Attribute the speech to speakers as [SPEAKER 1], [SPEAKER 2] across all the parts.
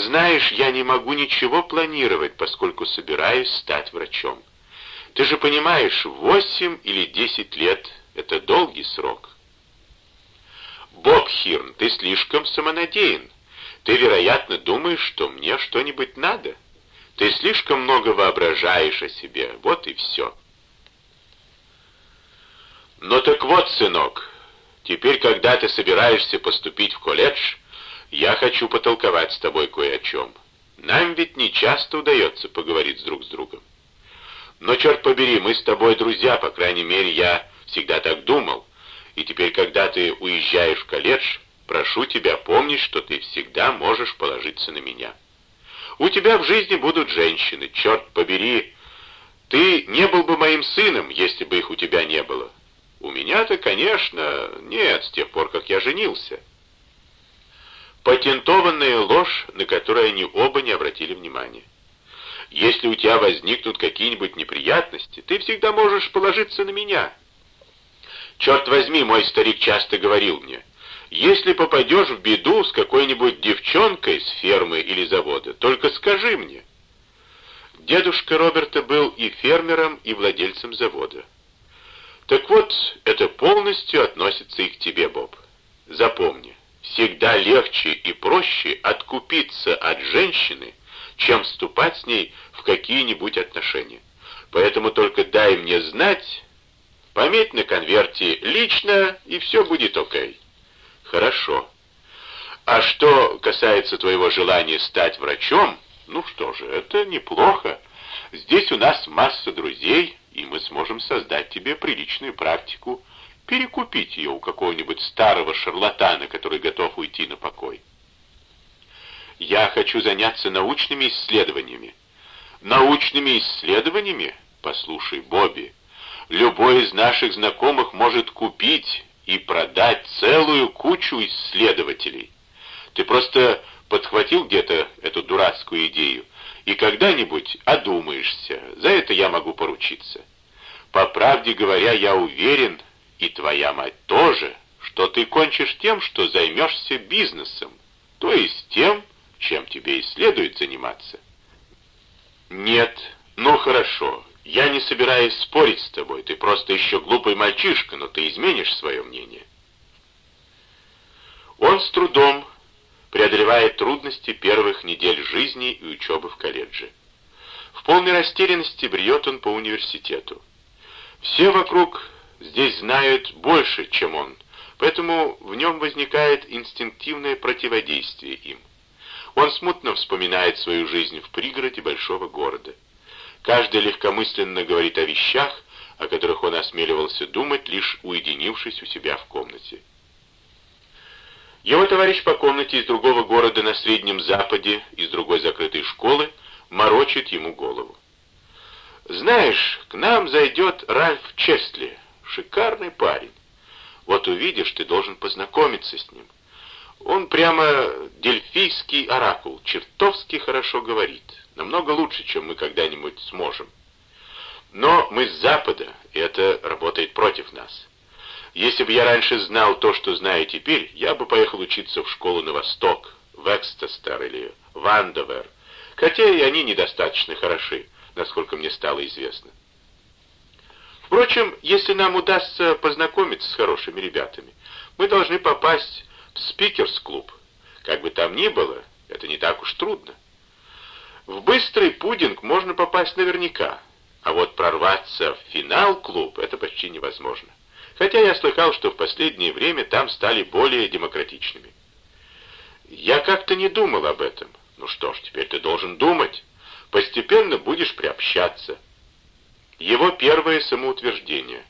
[SPEAKER 1] Знаешь, я не могу ничего планировать, поскольку собираюсь стать врачом. Ты же понимаешь, восемь или десять лет — это долгий срок. Боб Хирн, ты слишком самонадеян. Ты, вероятно, думаешь, что мне что-нибудь надо. Ты слишком много воображаешь о себе, вот и все. Ну так вот, сынок, теперь, когда ты собираешься поступить в колледж, я хочу потолковать с тобой кое о чем. Нам ведь не часто удается поговорить друг с другом. Но, черт побери, мы с тобой друзья, по крайней мере, я всегда так думал. И теперь, когда ты уезжаешь в колледж, прошу тебя помнить, что ты всегда можешь положиться на меня. У тебя в жизни будут женщины, черт побери. Ты не был бы моим сыном, если бы их у тебя не было. У меня-то, конечно, нет, с тех пор, как я женился. Патентованная ложь, на которую они оба не обратили внимания. Если у тебя возникнут какие-нибудь неприятности, ты всегда можешь положиться на меня. Черт возьми, мой старик часто говорил мне, если попадешь в беду с какой-нибудь девчонкой с фермы или завода, только скажи мне. Дедушка Роберта был и фермером, и владельцем завода. Так вот, это полностью относится и к тебе, Боб. Запомни, всегда легче и проще откупиться от женщины, чем вступать с ней в какие-нибудь отношения. Поэтому только дай мне знать, пометь на конверте лично, и все будет окей. Хорошо. А что касается твоего желания стать врачом, ну что же, это неплохо. Здесь у нас масса друзей, и мы сможем создать тебе приличную практику, перекупить ее у какого-нибудь старого шарлатана, который готов уйти на покой. Я хочу заняться научными исследованиями. Научными исследованиями? Послушай, Бобби, любой из наших знакомых может купить и продать целую кучу исследователей. Ты просто подхватил где-то эту дурацкую идею, и когда-нибудь одумаешься. За это я могу поручиться. По правде говоря, я уверен, и твоя мать тоже, что ты кончишь тем, что займешься бизнесом, то есть тем, чем тебе и следует заниматься. Нет, ну хорошо, я не собираюсь спорить с тобой, ты просто еще глупый мальчишка, но ты изменишь свое мнение. Он с трудом преодолевает трудности первых недель жизни и учебы в колледже. В полной растерянности бреет он по университету. Все вокруг здесь знают больше, чем он, поэтому в нем возникает инстинктивное противодействие им. Он смутно вспоминает свою жизнь в пригороде большого города. Каждый легкомысленно говорит о вещах, о которых он осмеливался думать, лишь уединившись у себя в комнате. Его товарищ по комнате из другого города на Среднем Западе, из другой закрытой школы, морочит ему голову. «Знаешь, к нам зайдет Ральф Честли, шикарный парень. Вот увидишь, ты должен познакомиться с ним. Он прямо дельфийский оракул, чертовски хорошо говорит. Намного лучше, чем мы когда-нибудь сможем. Но мы с Запада, и это работает против нас. Если бы я раньше знал то, что знаю теперь, я бы поехал учиться в школу на восток, в Экстестер или в Андовер, хотя и они недостаточно хороши, насколько мне стало известно. Впрочем, если нам удастся познакомиться с хорошими ребятами, мы должны попасть спикерс-клуб. Как бы там ни было, это не так уж трудно. В быстрый пудинг можно попасть наверняка, а вот прорваться в финал-клуб это почти невозможно. Хотя я слыхал, что в последнее время там стали более демократичными. Я как-то не думал об этом. Ну что ж, теперь ты должен думать. Постепенно будешь приобщаться. Его первое самоутверждение.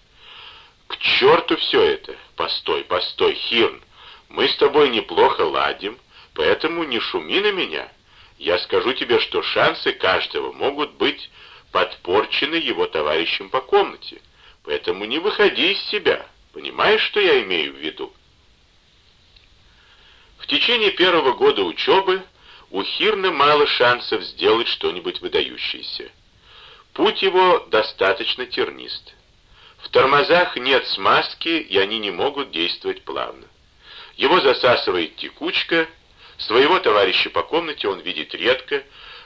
[SPEAKER 1] К черту все это! Постой, постой, Хирн! Мы с тобой неплохо ладим, поэтому не шуми на меня. Я скажу тебе, что шансы каждого могут быть подпорчены его товарищем по комнате. Поэтому не выходи из себя. Понимаешь, что я имею в виду? В течение первого года учебы у Хирна мало шансов сделать что-нибудь выдающееся. Путь его достаточно тернист. В тормозах нет смазки, и они не могут действовать плавно. Его засасывает текучка, Своего товарища по комнате он видит редко,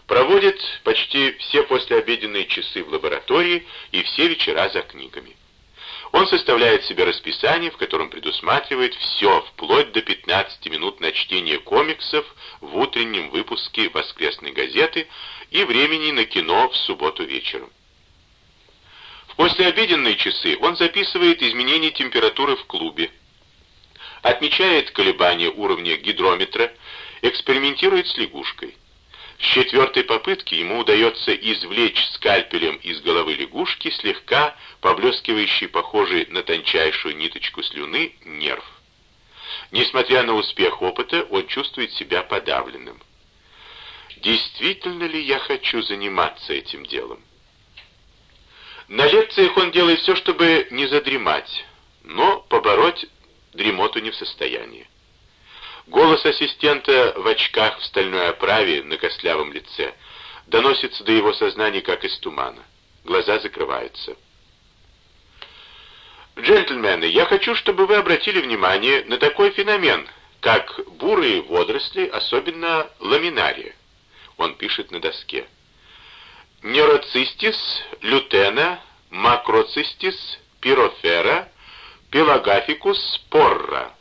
[SPEAKER 1] проводит почти все послеобеденные часы в лаборатории и все вечера за книгами. Он составляет себе расписание, в котором предусматривает все, вплоть до 15 минут на чтение комиксов в утреннем выпуске воскресной газеты и времени на кино в субботу вечером. В послеобеденные часы он записывает изменения температуры в клубе, отмечает колебания уровня гидрометра, экспериментирует с лягушкой. С четвертой попытки ему удается извлечь скальпелем из головы лягушки слегка поблескивающий, похожий на тончайшую ниточку слюны, нерв. Несмотря на успех опыта, он чувствует себя подавленным. Действительно ли я хочу заниматься этим делом? На лекциях он делает все, чтобы не задремать, но побороть дремоту не в состоянии. Голос ассистента в очках в стальной оправе на костлявом лице доносится до его сознания, как из тумана. Глаза закрываются. «Джентльмены, я хочу, чтобы вы обратили внимание на такой феномен, как бурые водоросли, особенно ламинария». Он пишет на доске. «Нероцистис, лютена, макроцистис, пирофера, пелагафикус, порра».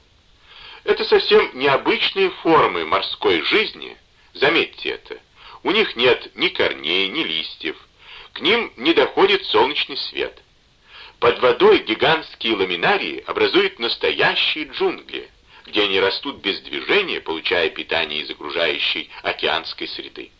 [SPEAKER 1] Это совсем необычные формы морской жизни, заметьте это. У них нет ни корней, ни листьев. К ним не доходит солнечный свет. Под водой гигантские ламинарии образуют настоящие джунгли, где они растут без движения, получая питание из окружающей океанской среды.